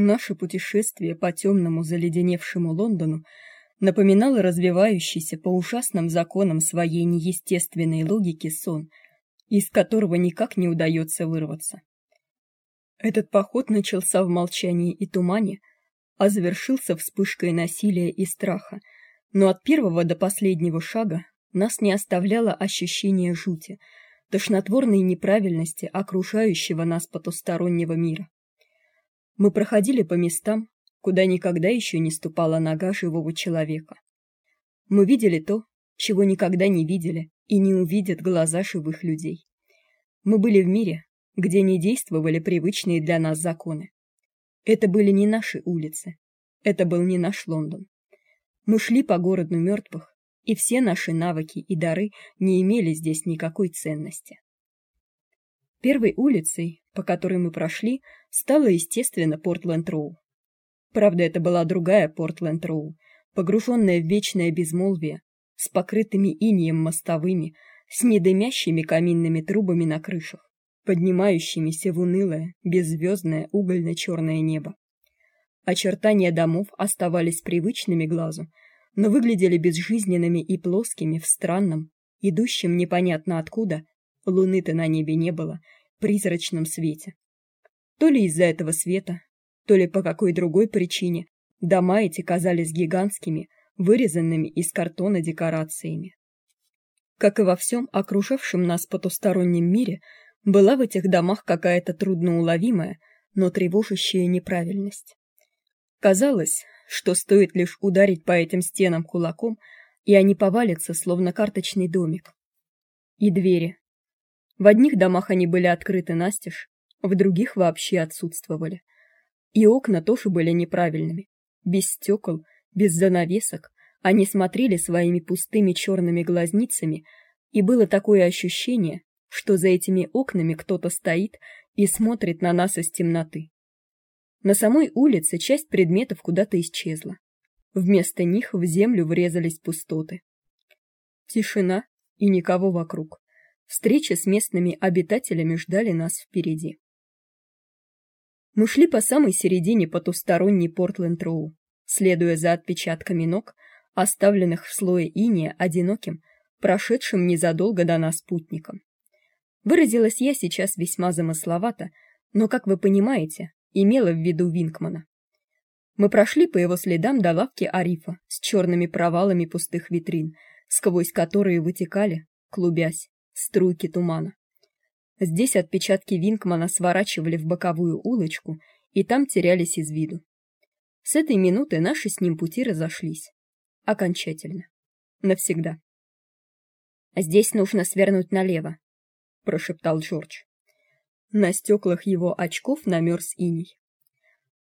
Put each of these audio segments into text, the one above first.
Наше путешествие по темному заледеневшему Лондону напоминало развивающийся по ужасным законам своей неестественной логики сон, из которого никак не удается вырваться. Этот поход начался в молчании и тумане, а завершился вспышкой насилия и страха, но от первого до последнего шага нас не оставляло ощущение жути, тошнотворной неправильности окружающего нас потустороннего мира. Мы проходили по местам, куда никогда еще не ступала нога живого человека. Мы видели то, чего никогда не видели и не увидят глаза живых людей. Мы были в мире, где не действовали привычные для нас законы. Это были не наши улицы. Это был не наш Лондон. Мы шли по городу мертвых, и все наши навыки и дары не имели здесь никакой ценности. Первой улицей, по которой мы прошли, стала, естественно, Портленд-Роу. Правда, это была другая Портленд-Роу, погруженная в вечное безмолвие, с покрытыми инеем мостовыми, с недымящими каминными трубами на крышах поднимающимися в унылое, беззвездное угольно-черное небо. Очертания домов оставались привычными глазу, но выглядели безжизненными и плоскими в странном, идущем непонятно откуда, луны-то на небе не было, призрачном свете. То ли из-за этого света, то ли по какой другой причине дома эти казались гигантскими, вырезанными из картона декорациями. Как и во всем окружавшем нас потустороннем мире, была в этих домах какая-то трудноуловимая, но тревожащая неправильность. Казалось, что стоит лишь ударить по этим стенам кулаком, и они повалятся, словно карточный домик. И двери. В одних домах они были открыты настежь, в других вообще отсутствовали. И окна тоже были неправильными. Без стекол, без занавесок, они смотрели своими пустыми черными глазницами, и было такое ощущение, что за этими окнами кто-то стоит и смотрит на нас из темноты. На самой улице часть предметов куда-то исчезла. Вместо них в землю врезались пустоты. Тишина и никого вокруг. Встреча с местными обитателями ждали нас впереди. Мы шли по самой середине потусторонней Портленд-Роу, следуя за отпечатками ног, оставленных в слое инея одиноким, прошедшим незадолго до нас путником. Выразилась я сейчас весьма замысловато, но, как вы понимаете, имела в виду Винкмана. Мы прошли по его следам до лавки Арифа с черными провалами пустых витрин, сквозь которые вытекали, клубясь, струйки тумана. Здесь отпечатки Винкмана сворачивали в боковую улочку и там терялись из виду. С этой минуты наши с ним пути разошлись. Окончательно. Навсегда. Здесь нужно свернуть налево, прошептал Джордж. На стеклах его очков намерз иней.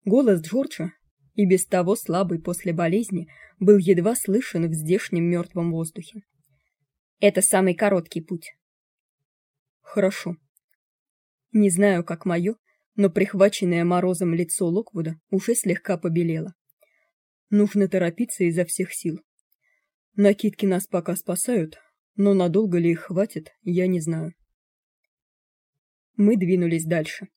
Голос Джорджа, и без того слабый после болезни, был едва слышен в здешнем мертвом воздухе. Это самый короткий путь. Хорошо. Не знаю, как мое, но прихваченное морозом лицо Локвуда уже слегка побелело. Нужно торопиться изо всех сил. Накидки нас пока спасают, но надолго ли их хватит, я не знаю. Мы двинулись дальше.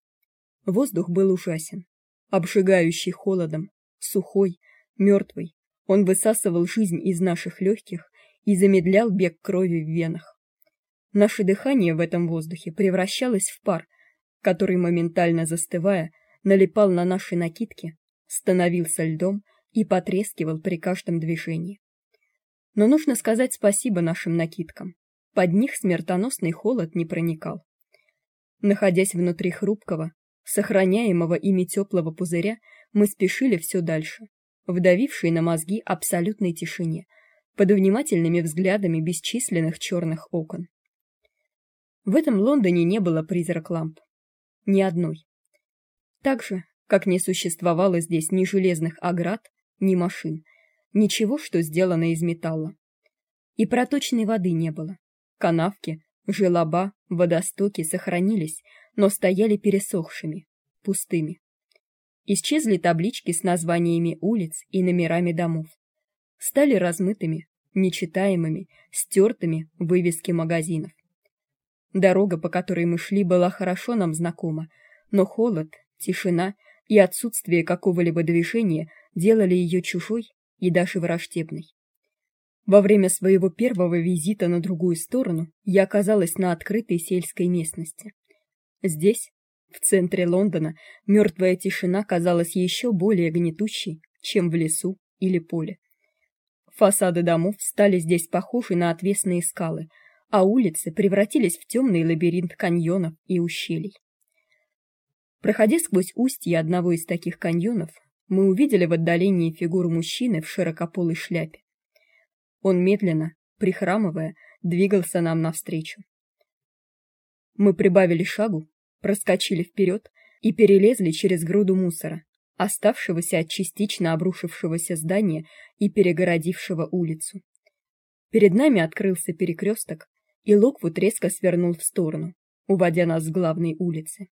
Воздух был ужасен, обжигающий холодом, сухой, мертвый. Он высасывал жизнь из наших легких и замедлял бег крови в венах. Наше дыхание в этом воздухе превращалось в пар, который моментально застывая, налипал на наши накидки, становился льдом и потрескивал при каждом движении. Но нужно сказать спасибо нашим накидкам. Под них смертоносный холод не проникал. Находясь внутри хрупкого, сохраняемого ими теплого пузыря, мы спешили все дальше, вдавившей на мозги абсолютной тишине, под внимательными взглядами бесчисленных черных окон. В этом Лондоне не было призрак ламп, ни одной. Так же, как не существовало здесь ни железных оград, ни машин, ничего, что сделано из металла. И проточной воды не было. Канавки, Желоба, водостоки сохранились, но стояли пересохшими, пустыми. Исчезли таблички с названиями улиц и номерами домов. Стали размытыми, нечитаемыми, стертыми вывески магазинов. Дорога, по которой мы шли, была хорошо нам знакома, но холод, тишина, и отсутствие какого-либо движения делали ее чужой и даже враждебной. Во время своего первого визита на другую сторону я оказалась на открытой сельской местности. Здесь, в центре Лондона, мертвая тишина казалась еще более гнетущей, чем в лесу или поле. Фасады домов стали здесь похожи на отвесные скалы, а улицы превратились в темный лабиринт каньонов и ущелий. Проходя сквозь устье одного из таких каньонов, мы увидели в отдалении фигуру мужчины в широкополой шляпе. Он медленно, прихрамывая, двигался нам навстречу. Мы прибавили шагу, проскочили вперед и перелезли через груду мусора, оставшегося от частично обрушившегося здания и перегородившего улицу. Перед нами открылся перекресток, и Локвуд резко свернул в сторону, уводя нас с главной улицы.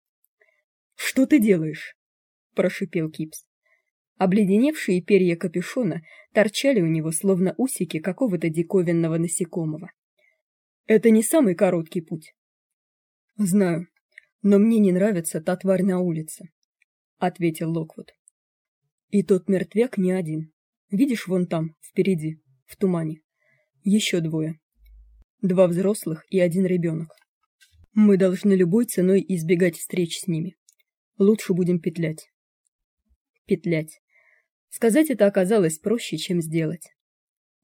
"Что ты делаешь?" прошипел Кипс. Обледеневшие перья капюшона торчали у него словно усики какого-то диковинного насекомого. Это не самый короткий путь. Знаю, но мне не нравится та тварь на улице ответил Локвуд. И тот мертвяк не один. Видишь вон там, впереди, в тумане. Еще двое. Два взрослых и один ребенок. Мы должны любой ценой избегать встреч с ними. Лучше будем петлять. Петлять. Сказать это оказалось проще, чем сделать.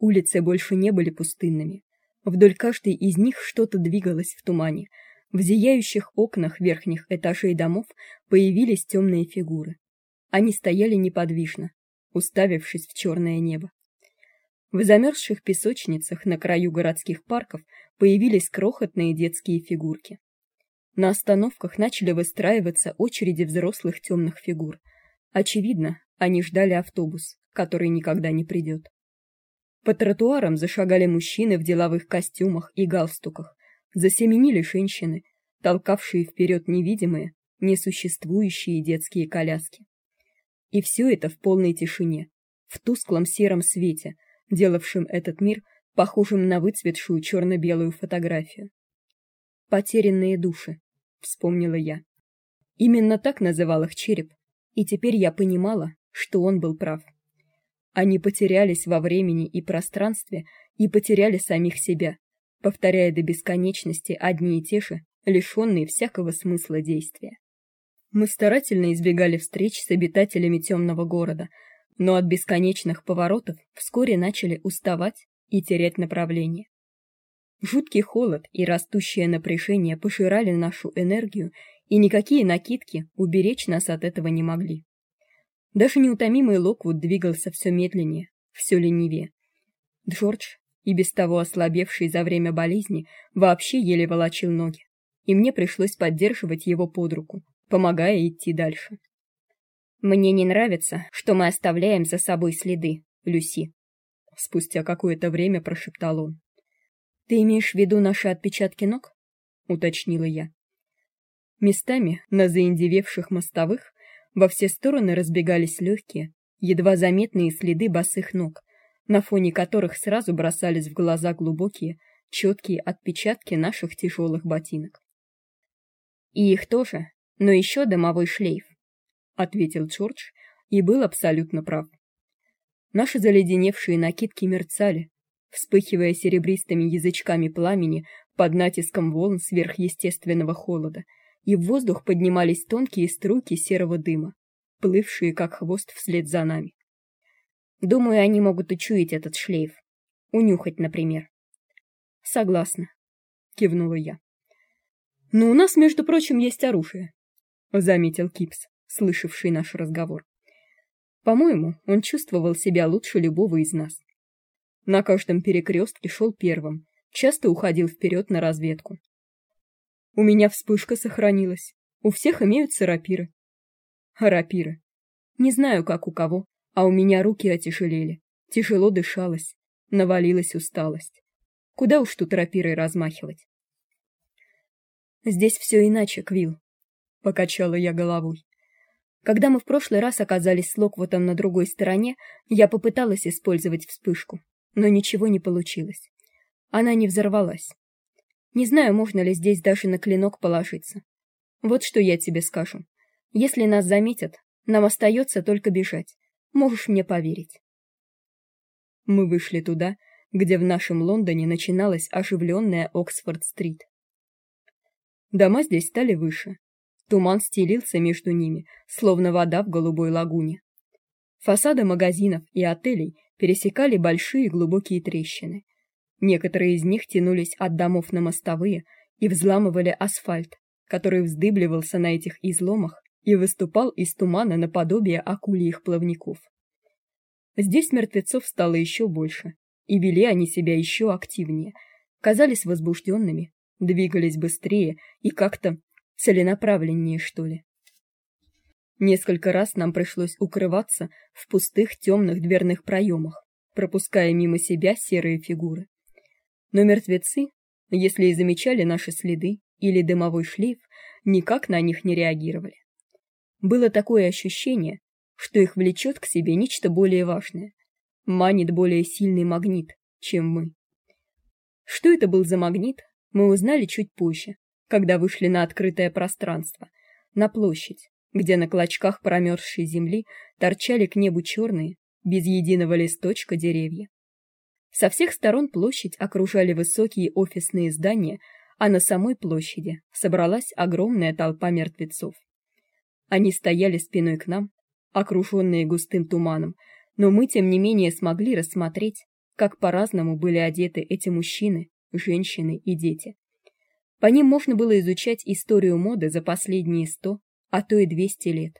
Улицы больше не были пустынными. Вдоль каждой из них что-то двигалось в тумане, в зияющих окнах верхних этажей домов появились темные фигуры. Они стояли неподвижно, уставившись в черное небо. В замерзших песочницах на краю городских парков появились крохотные детские фигурки. На остановках начали выстраиваться очереди взрослых темных фигур. Очевидно, они ждали автобус, который никогда не придет. По тротуарам зашагали мужчины в деловых костюмах и галстуках засеменили женщины, толкавшие вперед невидимые, несуществующие детские коляски. И все это в полной тишине, в тусклом сером свете, делавшем этот мир похожим на выцветшую черно белую фотографию. Потерянные души, вспомнила я. Именно так называл их череп, и теперь я понимала, что он был прав. Они потерялись во времени и пространстве и потеряли самих себя, повторяя до бесконечности одни и те же, лишенные всякого смысла действия. Мы старательно избегали встреч с обитателями темного города, но от бесконечных поворотов вскоре начали уставать и терять направление. Жуткий холод и растущее напряжение пожирали нашу энергию, и никакие накидки уберечь нас от этого не могли. Даже неутомимый Локвуд двигался все медленнее, все ленивее. Джордж и без того ослабевший за время болезни, вообще еле волочил ноги, и мне пришлось поддерживать его под руку, помогая идти дальше. Мне не нравится, что мы оставляем за собой следы, Люси, спустя какое-то время прошептал он. Ты имеешь в виду наши отпечатки ног? уточнила я. Местами на заиндевевших мостовых во все стороны разбегались легкие, едва заметные следы босых ног, на фоне которых сразу бросались в глаза глубокие, четкие отпечатки наших тяжелых ботинок. И их тоже, но еще дымовой шлейф, ответил Джордж и был абсолютно прав. Наши заледеневшие накидки мерцали, вспыхивая серебристыми язычками пламени под натиском волн сверхъестественного холода, и в воздух поднимались тонкие струйки серого дыма, плывшие как хвост вслед за нами. Думаю, они могут учуять этот шлейф. Унюхать, например. Согласна, кивнула я. Но у нас, между прочим, есть оружие, заметил Кипс, слышавший наш разговор. По-моему, он чувствовал себя лучше любого из нас. На каждом перекрестке шел первым, часто уходил вперед на разведку. У меня вспышка сохранилась. У всех имеются рапиры. Рапиры. Не знаю, как у кого, а у меня руки отяжелели, тяжело дышалось, навалилась усталость. Куда уж тут рапирой размахивать? Здесь все иначе, Квил, покачала я головой. Когда мы в прошлый раз оказались с Локвотом на другой стороне, я попыталась использовать вспышку, но ничего не получилось. Она не взорвалась. Не знаю, можно ли здесь даже на клинок положиться. Вот что я тебе скажу. Если нас заметят, Нам остается только бежать. Можешь мне поверить. Мы вышли туда, где в нашем Лондоне начиналась оживленная Оксфорд-стрит. Дома здесь стали выше. Туман стелился между ними, словно вода в голубой лагуне. Фасады магазинов и отелей пересекали большие глубокие трещины. Некоторые из них тянулись от домов на мостовые и взламывали асфальт, который вздыбливался на этих изломах и выступал из тумана наподобие акульих плавников. Здесь мертвецов стало еще больше, и вели они себя еще активнее, казались возбужденными, двигались быстрее и как-то целенаправленнее, что ли. Несколько раз нам пришлось укрываться в пустых темных дверных проемах, пропуская мимо себя серые фигуры. Но мертвецы, если и замечали наши следы или дымовой шлейф, никак на них не реагировали. Было такое ощущение, что их влечет к себе нечто более важное, манит более сильный магнит, чем мы. Что это был за магнит, мы узнали чуть позже, когда вышли на открытое пространство, на площадь, где на клочках промерзшей земли торчали к небу черные, без единого листочка деревья. Со всех сторон площадь окружали высокие офисные здания, а на самой площади собралась огромная толпа мертвецов. Они стояли спиной к нам, окруженные густым туманом, но мы тем не менее смогли рассмотреть, как по-разному были одеты эти мужчины, женщины и дети. По ним можно было изучать историю моды за последние сто, а то и двести лет.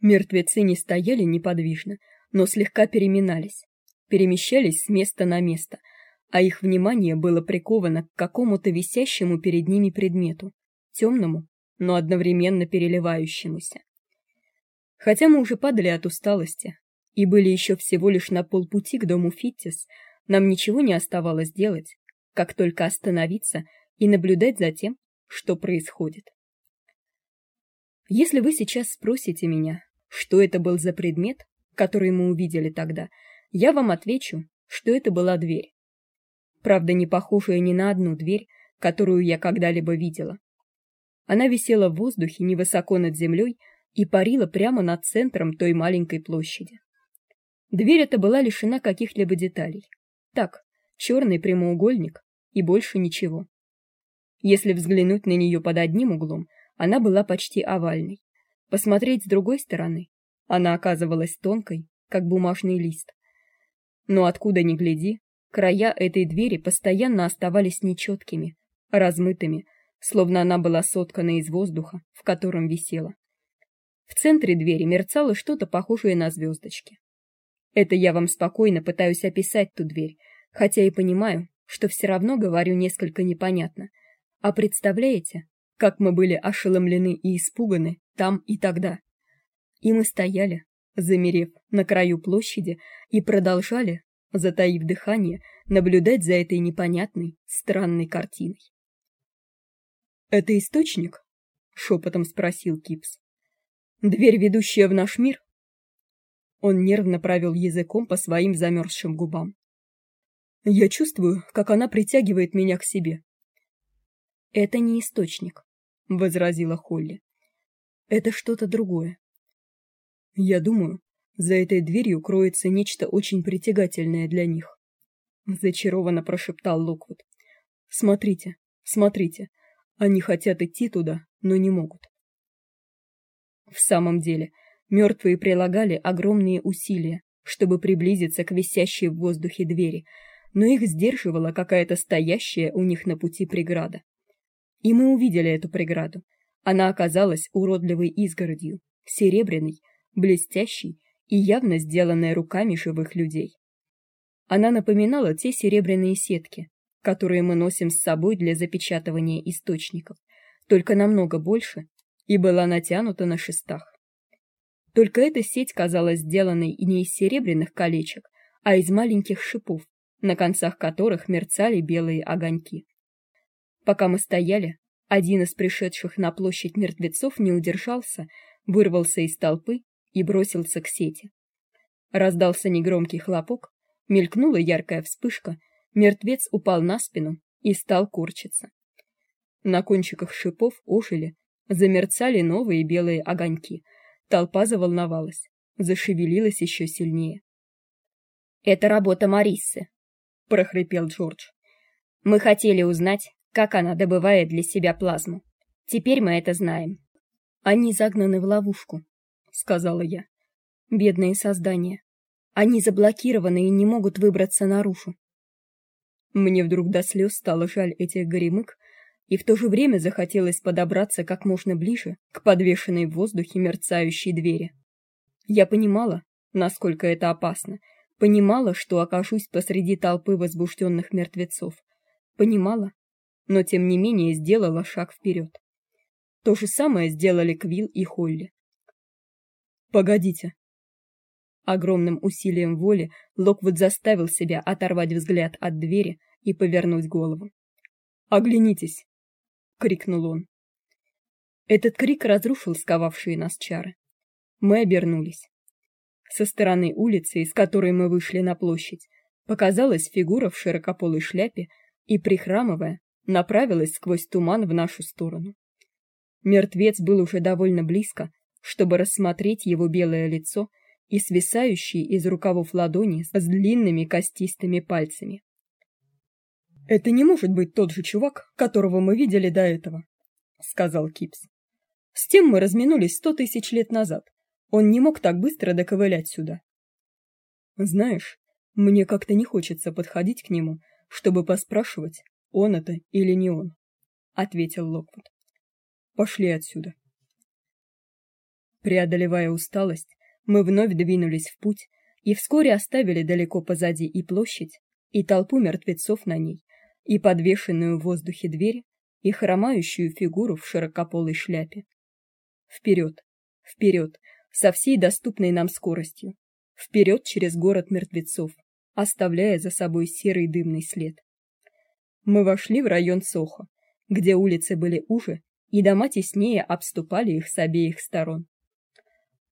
Мертвецы не стояли неподвижно, но слегка переминались, перемещались с места на место, а их внимание было приковано к какому-то висящему перед ними предмету, темному, но одновременно переливающемуся. Хотя мы уже падали от усталости и были еще всего лишь на полпути к дому Фиттис, нам ничего не оставалось делать, как только остановиться и наблюдать за тем, что происходит. Если вы сейчас спросите меня, что это был за предмет, который мы увидели тогда, я вам отвечу, что это была дверь. Правда, не похожая ни на одну дверь, которую я когда-либо видела. Она висела в воздухе невысоко над землей и парила прямо над центром той маленькой площади. Дверь эта была лишена каких-либо деталей. Так, черный прямоугольник и больше ничего. Если взглянуть на нее под одним углом, она была почти овальной. Посмотреть с другой стороны, она оказывалась тонкой, как бумажный лист. Но откуда ни гляди, края этой двери постоянно оставались нечеткими, размытыми, словно она была соткана из воздуха, в котором висела. В центре двери мерцало что-то похожее на звездочки. Это я вам спокойно пытаюсь описать ту дверь, хотя и понимаю, что все равно говорю несколько непонятно. А представляете, как мы были ошеломлены и испуганы там и тогда. И мы стояли, замерев на краю площади и продолжали, затаив дыхание, наблюдать за этой непонятной, странной картиной. Это источник? шепотом спросил Кипс. Дверь, ведущая в наш мир? Он нервно провел языком по своим замерзшим губам. Я чувствую, как она притягивает меня к себе. Это не источник, возразила Холли. Это что-то другое. Я думаю, за этой дверью кроется нечто очень притягательное для них, зачарованно прошептал Локвуд. Смотрите, смотрите. Они хотят идти туда, но не могут. В самом деле, мертвые прилагали огромные усилия, чтобы приблизиться к висящей в воздухе двери, но их сдерживала какая-то стоящая у них на пути преграда. И мы увидели эту преграду. Она оказалась уродливой изгородью, серебряной, блестящей и явно сделанной руками живых людей. Она напоминала те серебряные сетки, которые мы носим с собой для запечатывания источников, только намного больше, и была натянута на шестах. Только эта сеть казалась сделанной не из серебряных колечек, а из маленьких шипов, на концах которых мерцали белые огоньки. Пока мы стояли, один из пришедших на площадь мертвецов не удержался, вырвался из толпы и бросился к сети. Раздался негромкий хлопок, мелькнула яркая вспышка, мертвец упал на спину и стал корчиться. На кончиках шипов ожили, замерцали новые белые огоньки, Толпа заволновалась, зашевелилась еще сильнее. Это работа Мариссы, прохрипел Джордж. Мы хотели узнать, как она добывает для себя плазму. Теперь мы это знаем. Они загнаны в ловушку, сказала я. Бедные создания. Они заблокированы и не могут выбраться наружу. Мне вдруг до слез стало жаль этих горемык, и в то же время захотелось подобраться как можно ближе к подвешенной в воздухе мерцающей двери. Я понимала, насколько это опасно, понимала, что окажусь посреди толпы возбужденных мертвецов. Понимала, но тем не менее сделала шаг вперед. То же самое сделали Квилл и Холли. Погодите. Огромным усилием воли Локвуд заставил себя оторвать взгляд от двери и повернуть голову. Оглянитесь, крикнул он. Этот крик разрушил сковавшие нас чары. Мы обернулись. Со стороны улицы, из которой мы вышли на площадь, показалась фигура в широкополой шляпе и прихрамывая, направилась сквозь туман в нашу сторону. Мертвец был уже довольно близко, чтобы рассмотреть его белое лицо и свисающие из рукавов ладони с длинными костистыми пальцами. Это не может быть тот же чувак, которого мы видели до этого, сказал Кипс. С тем мы разминулись сто тысяч лет назад. Он не мог так быстро доковылять сюда. Знаешь, мне как-то не хочется подходить к нему, чтобы поспрашивать, он это или не он, ответил Локвуд. Пошли отсюда. Преодолевая усталость, мы вновь двинулись в путь и вскоре оставили далеко позади и площадь, и толпу мертвецов на ней, и подвешенную в воздухе дверь, и хромающую фигуру в широкополой шляпе. Вперед, вперед, со всей доступной нам скоростью, вперед через город мертвецов, оставляя за собой серый дымный след. Мы вошли в район Сохо, где улицы были уже и дома теснее обступали их с обеих сторон.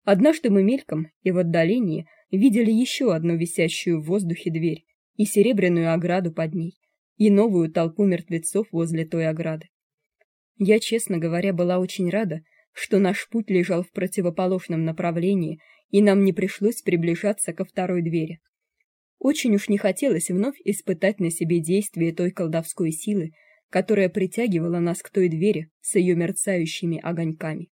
Однажды мы мельком и в отдалении видели еще одну висящую в воздухе дверь и серебряную ограду под ней и новую толпу мертвецов возле той ограды. Я, честно говоря, была очень рада, что наш путь лежал в противоположном направлении, и нам не пришлось приближаться ко второй двери. Очень уж не хотелось вновь испытать на себе действие той колдовской силы, которая притягивала нас к той двери с ее мерцающими огоньками.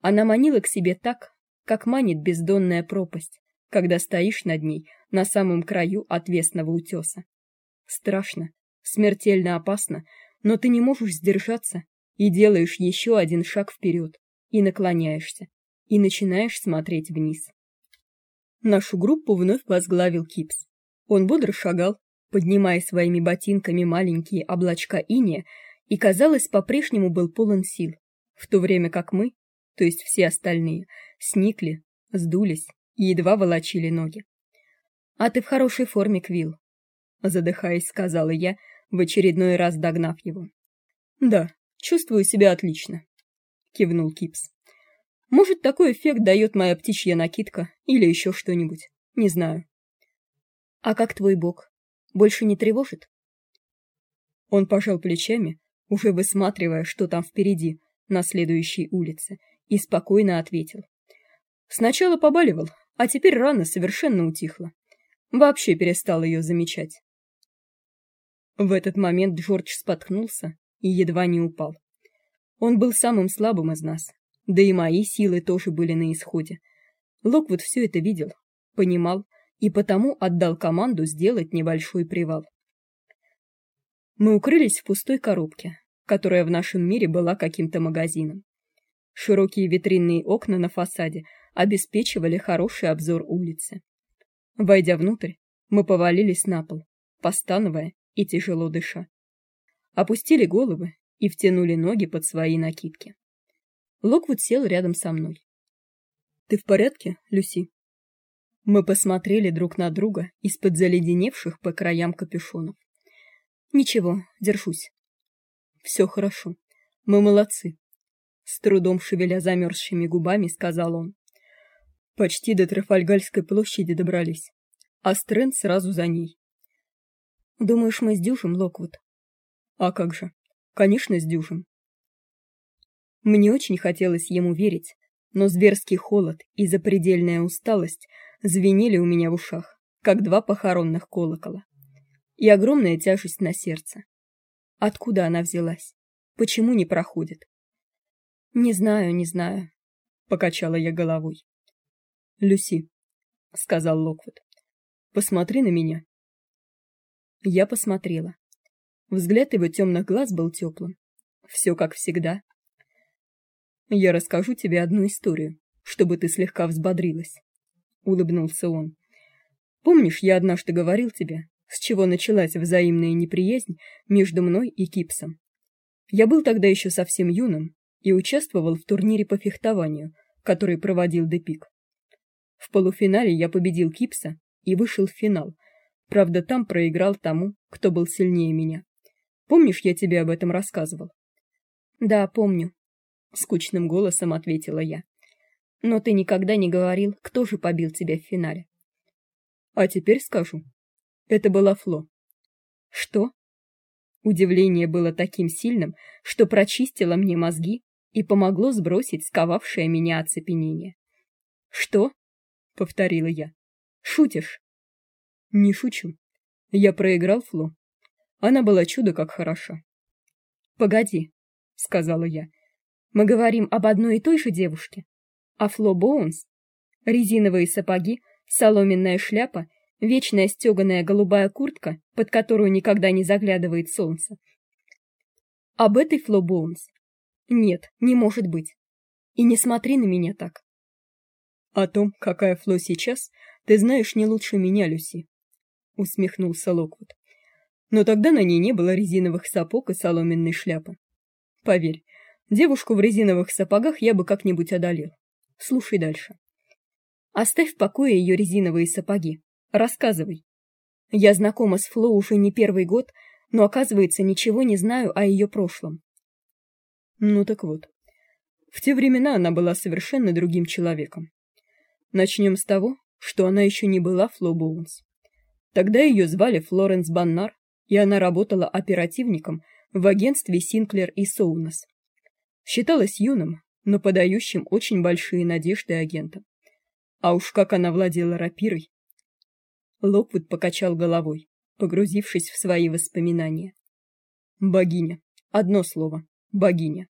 Она манила к себе так, как манит бездонная пропасть, когда стоишь над ней на самом краю отвесного утеса. Страшно, смертельно опасно, но ты не можешь сдержаться и делаешь еще один шаг вперед, и наклоняешься, и начинаешь смотреть вниз. Нашу группу вновь возглавил Кипс. Он бодро шагал, поднимая своими ботинками маленькие облачка иния, и, казалось, по-прежнему был полон сил, в то время как мы, то есть все остальные, сникли, сдулись и едва волочили ноги. А ты в хорошей форме, Квилл, задыхаясь, сказала я, в очередной раз догнав его. Да, чувствую себя отлично, кивнул Кипс. Может, такой эффект дает моя птичья накидка или еще что-нибудь, не знаю. А как твой бок? Больше не тревожит? Он пожал плечами, уже высматривая, что там впереди, на следующей улице, и спокойно ответил: Сначала побаливал, а теперь рана совершенно утихла. Вообще перестал ее замечать. В этот момент Джордж споткнулся и едва не упал. Он был самым слабым из нас, да и мои силы тоже были на исходе. Локвуд все это видел, понимал и потому отдал команду сделать небольшой привал. Мы укрылись в пустой коробке, которая в нашем мире была каким-то магазином. Широкие витринные окна на фасаде обеспечивали хороший обзор улицы. Войдя внутрь, мы повалились на пол, постановая и тяжело дыша. Опустили головы и втянули ноги под свои накидки. Локвуд сел рядом со мной. Ты в порядке, Люси? Мы посмотрели друг на друга из-под заледеневших по краям капюшонов. Ничего, держусь. Все хорошо. Мы молодцы. С трудом шевеля замерзшими губами, сказал он. Почти до Трафальгальской площади добрались. А Стрэнд сразу за ней. Думаешь, мы сдюжим, Локвуд? А как же? Конечно, сдюжим. Мне очень хотелось ему верить, но зверский холод и запредельная усталость звенели у меня в ушах, как два похоронных колокола. И огромная тяжесть на сердце. Откуда она взялась? Почему не проходит? Не знаю, не знаю, покачала я головой. Люси, сказал Локвуд. Посмотри на меня. Я посмотрела. Взгляд его темных глаз был теплым. Все как всегда. Я расскажу тебе одну историю, чтобы ты слегка взбодрилась, улыбнулся он. Помнишь, я однажды говорил тебе, с чего началась взаимная неприязнь между мной и Кипсом? Я был тогда еще совсем юным и участвовал в турнире по фехтованию, который проводил Депик. В полуфинале я победил Кипса и вышел в финал. Правда, там проиграл тому, кто был сильнее меня. Помнишь, я тебе об этом рассказывал? Да, помню, скучным голосом ответила я. Но ты никогда не говорил, кто же побил тебя в финале. А теперь скажу. Это была Фло. Что? Удивление было таким сильным, что прочистило мне мозги и помогло сбросить сковавшее меня оцепенение. Что? повторила я. Шутишь? Не шучу. Я проиграл Фло. Она была чудо как хороша. Погоди, сказала я. Мы говорим об одной и той же девушке. А Фло Боунс, резиновые сапоги, соломенная шляпа, вечная стеганая голубая куртка, под которую никогда не заглядывает солнце. Об этой Фло Боунс? Нет, не может быть. И не смотри на меня так. О том, какая Фло сейчас, ты знаешь не лучше меня, Люси, усмехнулся Локвуд. Но тогда на ней не было резиновых сапог и соломенной шляпы. Поверь, девушку в резиновых сапогах я бы как-нибудь одолел. Слушай дальше. Оставь в покое ее резиновые сапоги. Рассказывай. Я знакома с Фло уже не первый год, но оказывается, ничего не знаю о ее прошлом. Ну так вот. В те времена она была совершенно другим человеком. Начнем с того, что она еще не была Фло Боунс. Тогда ее звали Флоренс Баннар, и она работала оперативником в агентстве Синклер и Соунас. Считалась юным, но подающим очень большие надежды агентом. А уж как она владела рапирой. Локвуд покачал головой, погрузившись в свои воспоминания. Богиня. Одно слово. Богиня.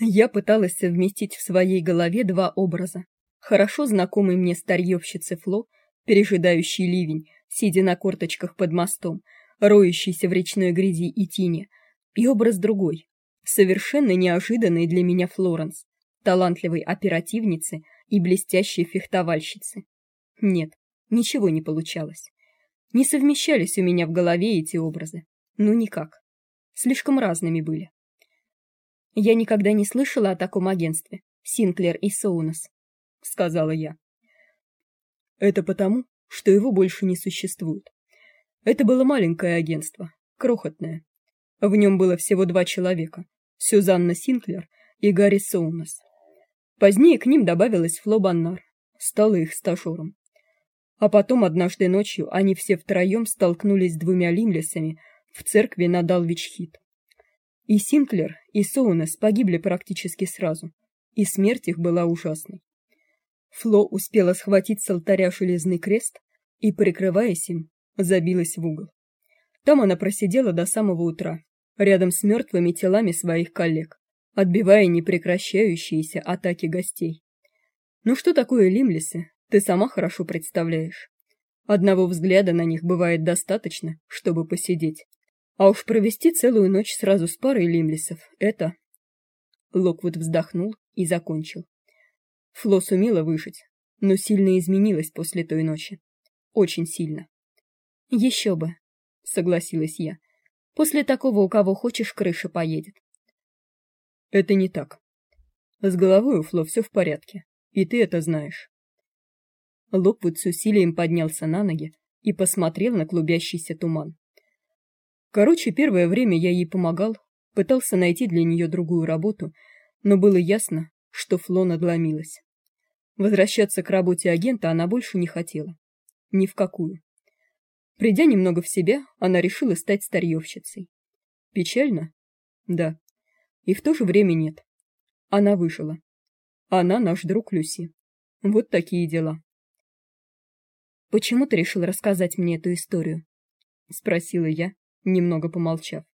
Я пыталась совместить в своей голове два образа. Хорошо знакомый мне старьевщицы Фло, пережидающий ливень, сидя на корточках под мостом, роющийся в речной грязи и тине, и образ другой, совершенно неожиданный для меня Флоренс, талантливой оперативницы и блестящей фехтовальщицы. Нет, ничего не получалось. Не совмещались у меня в голове эти образы. Ну никак. Слишком разными были. Я никогда не слышала о таком агентстве. Синклер и Соунас, сказала я. Это потому, что его больше не существует. Это было маленькое агентство, крохотное. В нем было всего два человека: Сюзанна Синклер и Гарри Соунас. Позднее к ним добавилась Фло Баннар, стала их стажером. А потом однажды ночью они все втроем столкнулись с двумя лимлесами в церкви на Далвич-Хит. И Синклер, и Соунес погибли практически сразу, и смерть их была ужасной. Фло успела схватить с алтаря железный крест и, прикрываясь им, забилась в угол. Там она просидела до самого утра, рядом с мертвыми телами своих коллег, отбивая непрекращающиеся атаки гостей. Ну что такое лимлисы, ты сама хорошо представляешь. Одного взгляда на них бывает достаточно, чтобы посидеть. А уж провести целую ночь сразу с парой лимлисов — это... Локвуд вздохнул и закончил. Фло сумела выжить, но сильно изменилась после той ночи. Очень сильно. Еще бы, согласилась я. После такого у кого хочешь крыша поедет. Это не так. С головой у Фло все в порядке, и ты это знаешь. Локвуд с усилием поднялся на ноги и посмотрел на клубящийся туман. Короче, первое время я ей помогал, пытался найти для нее другую работу, но было ясно, что Фло надломилась. Возвращаться к работе агента она больше не хотела. Ни в какую. Придя немного в себя, она решила стать старьевщицей. Печально? Да. И в то же время нет. Она выжила. Она наш друг Люси. Вот такие дела. Почему ты решил рассказать мне эту историю? спросила я, немного помолчав.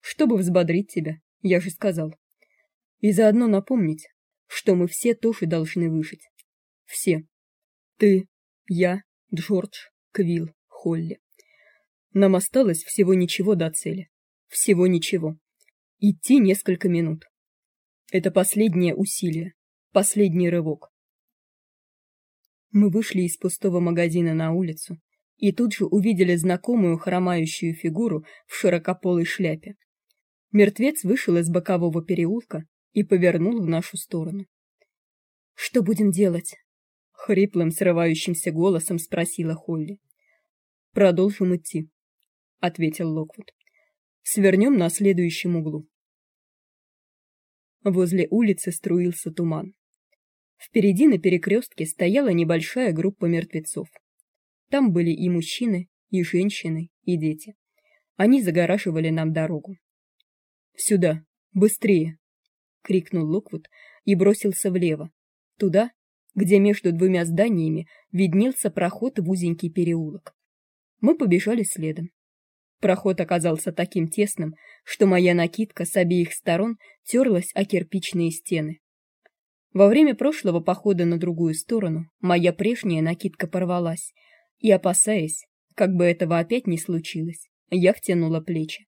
Чтобы взбодрить тебя, я же сказал. И заодно напомнить, что мы все тоже должны выжить. Все. Ты, я, Джордж, Квилл, Холли. Нам осталось всего ничего до цели. Всего ничего. Идти несколько минут. Это последнее усилие, последний рывок. Мы вышли из пустого магазина на улицу и тут же увидели знакомую хромающую фигуру в широкополой шляпе. Мертвец вышел из бокового переулка и повернул в нашу сторону. Что будем делать? хриплым, срывающимся голосом спросила Холли. Продолжим идти, ответил Локвуд. Свернем на следующем углу. Возле улицы струился туман. Впереди на перекрестке стояла небольшая группа мертвецов. Там были и мужчины, и женщины, и дети. Они загораживали нам дорогу. Сюда, быстрее, крикнул Локвуд и бросился влево, туда, где между двумя зданиями виднелся проход в узенький переулок. Мы побежали следом. Проход оказался таким тесным, что моя накидка с обеих сторон терлась о кирпичные стены. Во время прошлого похода на другую сторону моя прежняя накидка порвалась, и опасаясь, как бы этого опять не случилось, я втянула плечи.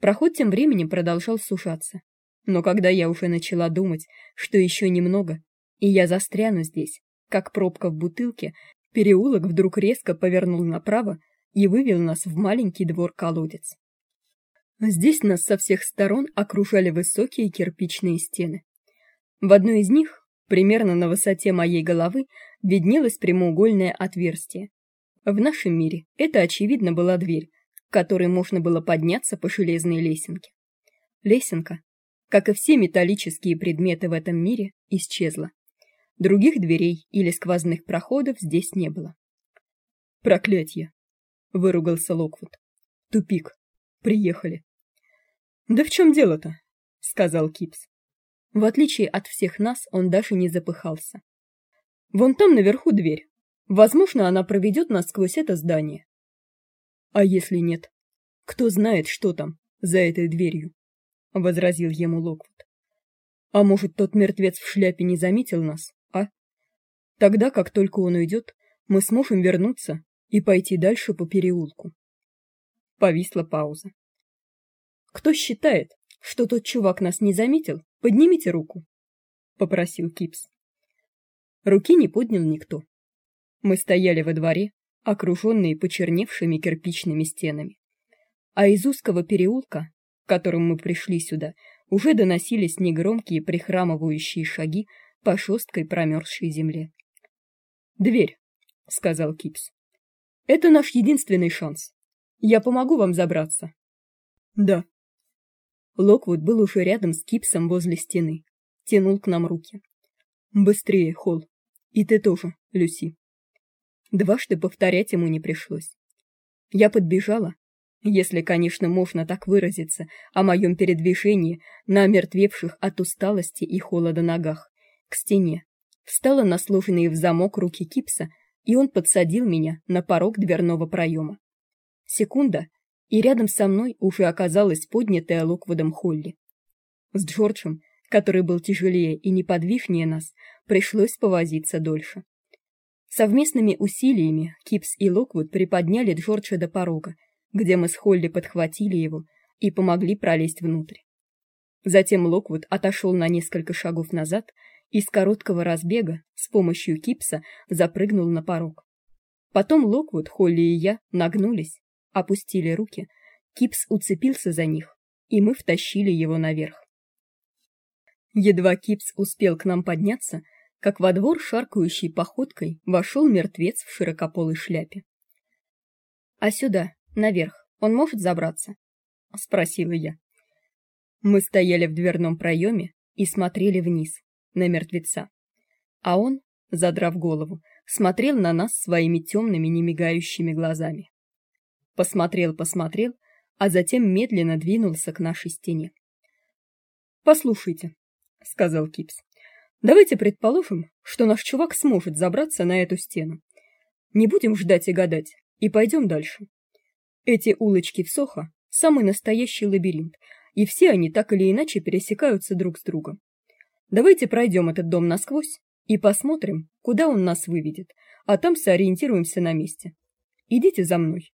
Проход тем временем продолжал сужаться. Но когда я уже начала думать, что еще немного, и я застряну здесь, как пробка в бутылке, переулок вдруг резко повернул направо и вывел нас в маленький двор-колодец. Здесь нас со всех сторон окружали высокие кирпичные стены. В одной из них, примерно на высоте моей головы, виднелось прямоугольное отверстие. В нашем мире это очевидно была дверь, к которой можно было подняться по железной лесенке. Лесенка, как и все металлические предметы в этом мире, исчезла. Других дверей или сквозных проходов здесь не было. Проклятье, выругался Локвуд. Тупик. Приехали. Да в чем дело-то? сказал Кипс. В отличие от всех нас, он даже не запыхался. Вон там наверху дверь. Возможно, она проведет нас сквозь это здание. А если нет? Кто знает, что там за этой дверью? возразил ему Локвуд. А может, тот мертвец в шляпе не заметил нас? Тогда, как только он уйдет, мы сможем вернуться и пойти дальше по переулку. Повисла пауза. Кто считает, что тот чувак нас не заметил, поднимите руку, попросил Кипс. Руки не поднял никто. Мы стояли во дворе, окруженные почерневшими кирпичными стенами. А из узкого переулка, которым мы пришли сюда, уже доносились негромкие прихрамывающие шаги по жесткой промерзшей земле. Дверь, сказал Кипс. Это наш единственный шанс. Я помогу вам забраться. Да. Локвуд был уже рядом с Кипсом возле стены, тянул к нам руки. Быстрее, Холл. И ты тоже, Люси. Дважды повторять ему не пришлось. Я подбежала, если, конечно, можно так выразиться, о моем передвижении на омертвевших от усталости и холода ногах, к стене, встала на сложенные в замок руки Кипса, и он подсадил меня на порог дверного проема. Секунда, и рядом со мной уже оказалась поднятая Локвудом Холли. С Джорджем, который был тяжелее и неподвижнее нас, пришлось повозиться дольше. Совместными усилиями Кипс и Локвуд приподняли Джорджа до порога, где мы с Холли подхватили его и помогли пролезть внутрь. Затем Локвуд отошел на несколько шагов назад и с короткого разбега с помощью кипса запрыгнул на порог. Потом Локвуд, Холли и я нагнулись, опустили руки, кипс уцепился за них, и мы втащили его наверх. Едва кипс успел к нам подняться, как во двор шаркающей походкой вошел мертвец в широкополой шляпе. А сюда, наверх, он может забраться? спросила я. Мы стояли в дверном проеме и смотрели вниз на мертвеца. А он, задрав голову, смотрел на нас своими темными немигающими глазами. Посмотрел, посмотрел, а затем медленно двинулся к нашей стене. Послушайте, сказал Кипс. Давайте предположим, что наш чувак сможет забраться на эту стену. Не будем ждать и гадать, и пойдем дальше. Эти улочки в Сохо – самый настоящий лабиринт, и все они так или иначе пересекаются друг с другом. Давайте пройдем этот дом насквозь и посмотрим, куда он нас выведет, а там сориентируемся на месте. Идите за мной.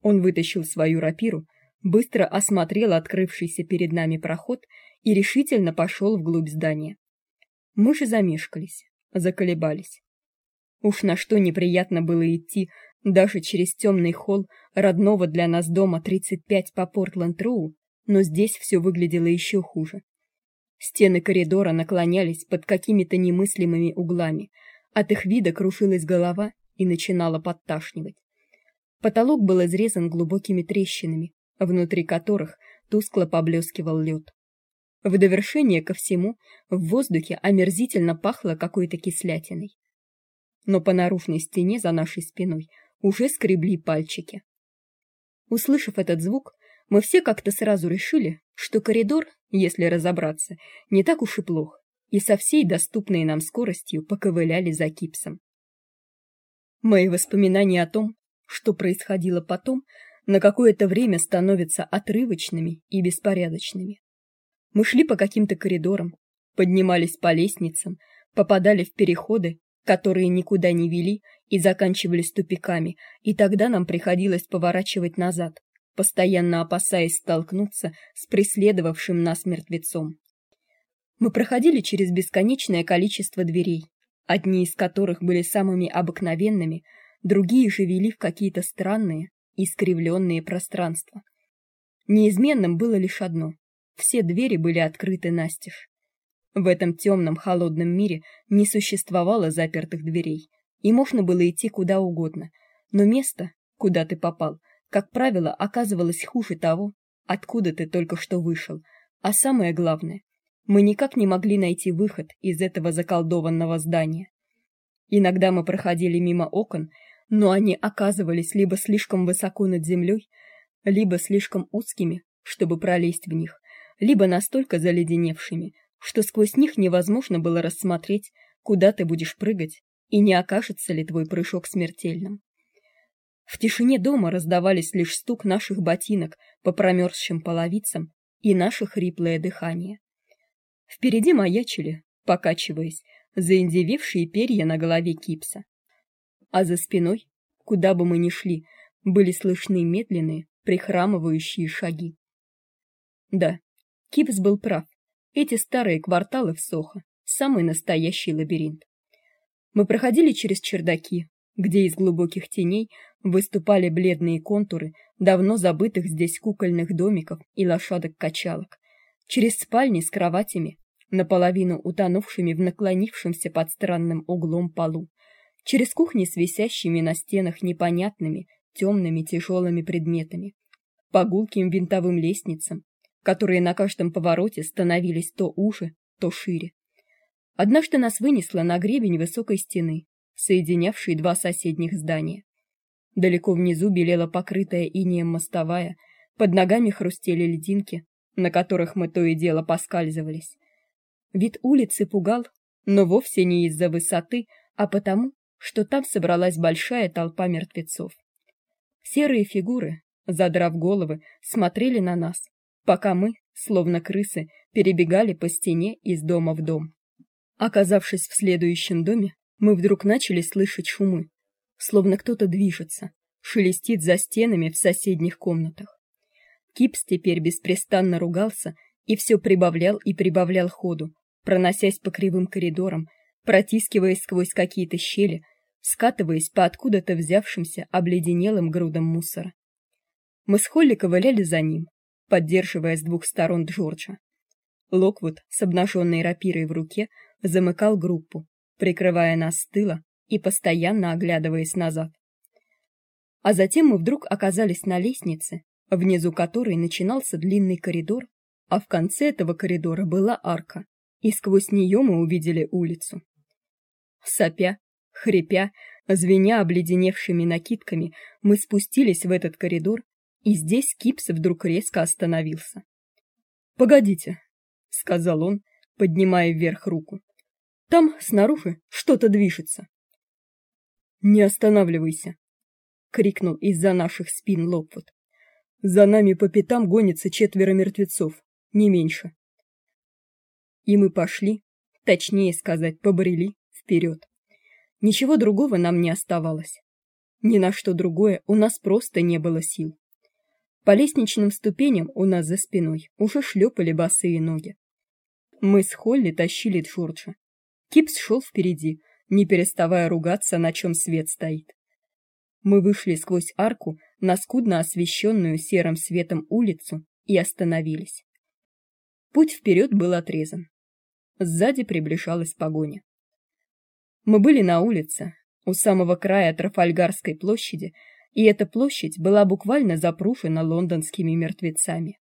Он вытащил свою рапиру, быстро осмотрел открывшийся перед нами проход и решительно пошел вглубь здания. Мы же замешкались, заколебались. Уж на что неприятно было идти даже через темный холл родного для нас дома 35 по Портленд-Роу, но здесь все выглядело еще хуже. Стены коридора наклонялись под какими-то немыслимыми углами. От их вида крушилась голова и начинала подташнивать. Потолок был изрезан глубокими трещинами, внутри которых тускло поблескивал лед. В довершение ко всему, в воздухе омерзительно пахло какой-то кислятиной. Но по наружной стене за нашей спиной уже скребли пальчики. Услышав этот звук, мы все как-то сразу решили, что коридор, если разобраться, не так уж и плох, и со всей доступной нам скоростью поковыляли за Кипсом. Мои воспоминания о том, что происходило потом, на какое-то время становятся отрывочными и беспорядочными. Мы шли по каким-то коридорам, поднимались по лестницам, попадали в переходы, которые никуда не вели и заканчивались тупиками, и тогда нам приходилось поворачивать назад, постоянно опасаясь столкнуться с преследовавшим нас мертвецом. Мы проходили через бесконечное количество дверей, одни из которых были самыми обыкновенными, другие же вели в какие-то странные, искривленные пространства. Неизменным было лишь одно: все двери были открыты настежь. В этом темном холодном мире не существовало запертых дверей, и можно было идти куда угодно, но место, куда ты попал, как правило, оказывалось хуже того, откуда ты только что вышел. А самое главное, мы никак не могли найти выход из этого заколдованного здания. Иногда мы проходили мимо окон, но они оказывались либо слишком высоко над землей, либо слишком узкими, чтобы пролезть в них, либо настолько заледеневшими, что сквозь них невозможно было рассмотреть, куда ты будешь прыгать и не окажется ли твой прыжок смертельным. В тишине дома раздавались лишь стук наших ботинок по промерзшим половицам и наше хриплое дыхание. Впереди маячили, покачиваясь, заиндевевшие перья на голове кипса. А за спиной, куда бы мы ни шли, были слышны медленные, прихрамывающие шаги. Да, Кипс был прав. Эти старые кварталы в Сохо самый настоящий лабиринт. Мы проходили через чердаки, где из глубоких теней выступали бледные контуры давно забытых здесь кукольных домиков и лошадок-качалок, через спальни с кроватями, наполовину утонувшими в наклонившемся под странным углом полу, через кухни с висящими на стенах непонятными, темными тяжелыми предметами, по гулким винтовым лестницам, которые на каждом повороте становились то уже, то шире. Однажды нас вынесло на гребень высокой стены, соединявшей два соседних здания. Далеко внизу белела покрытая инеем мостовая, под ногами хрустели льдинки, на которых мы то и дело поскальзывались. Вид улицы пугал, но вовсе не из-за высоты, а потому, что там собралась большая толпа мертвецов. Серые фигуры, задрав головы, смотрели на нас, пока мы, словно крысы, перебегали по стене из дома в дом. Оказавшись в следующем доме, мы вдруг начали слышать шумы, словно кто-то движется, шелестит за стенами в соседних комнатах. Кипс теперь беспрестанно ругался и все прибавлял и прибавлял ходу, проносясь по кривым коридорам, протискиваясь сквозь какие-то щели, скатываясь по откуда-то взявшимся обледенелым грудам мусора. Мы с Холли ковыляли за ним, поддерживая с двух сторон Джорджа. Локвуд с обнаженной рапирой в руке замыкал группу, прикрывая нас с тыла и постоянно оглядываясь назад. А затем мы вдруг оказались на лестнице, внизу которой начинался длинный коридор, а в конце этого коридора была арка, и сквозь нее мы увидели улицу. Сопя, хрипя, звеня обледеневшими накидками, мы спустились в этот коридор, и здесь Кипс вдруг резко остановился. "Погодите", сказал он, поднимая вверх руку. Там снаружи что-то движется. Не останавливайся, крикнул из-за наших спин Лопвуд. За нами по пятам гонится четверо мертвецов, не меньше. И мы пошли, точнее сказать, побрели вперед. Ничего другого нам не оставалось. Ни на что другое у нас просто не было сил. По лестничным ступеням у нас за спиной уже шлепали босые ноги. Мы с Холли тащили Джорджа. Кипс шел впереди, не переставая ругаться, на чем свет стоит. Мы вышли сквозь арку на скудно освещенную серым светом улицу и остановились. Путь вперед был отрезан. Сзади приближалась погоня. Мы были на улице, у самого края Трафальгарской площади, и эта площадь была буквально запрушена лондонскими мертвецами.